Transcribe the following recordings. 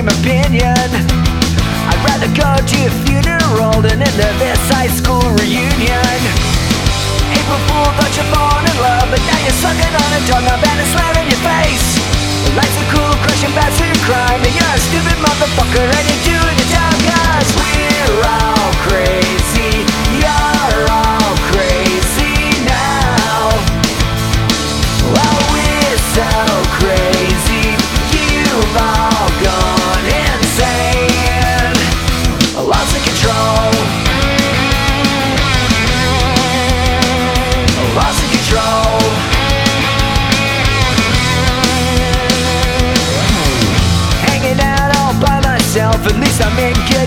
same opinion. I'd rather go to a funeral than end this high school reunion. April Fool thought you fallen in love, but now you're sucking on a tongue up and a slam in your face. Life's a cool, crushing bastard crime, and you're a stupid motherfucker, and you do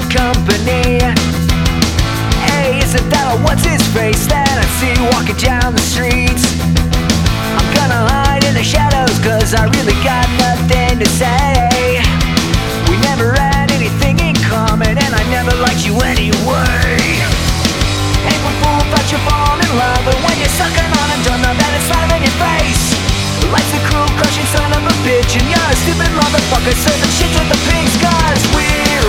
company. Hey, isn't that a what's his face that I see walking down the streets? I'm gonna hide in the shadows cause I really got nothing to say. We never had anything in common and I never liked you anyway. One fool but you fall in love, but when you're sucking on a doorknob that is slamming in your face. Life's a cruel, crushing son of a bitch, and you're a stupid motherfucker serving shit to the pigs, cause we're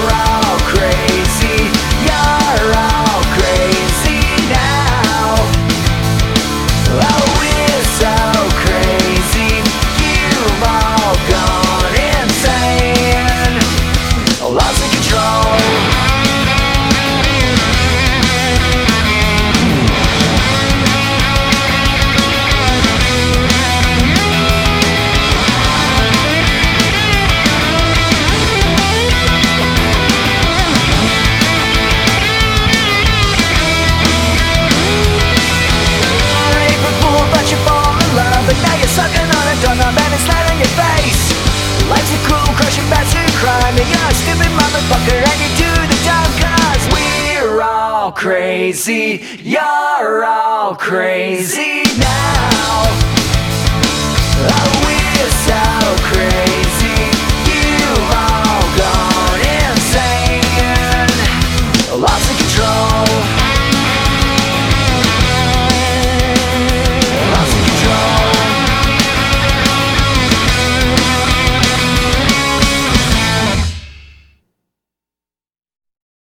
crazy. You're all crazy now.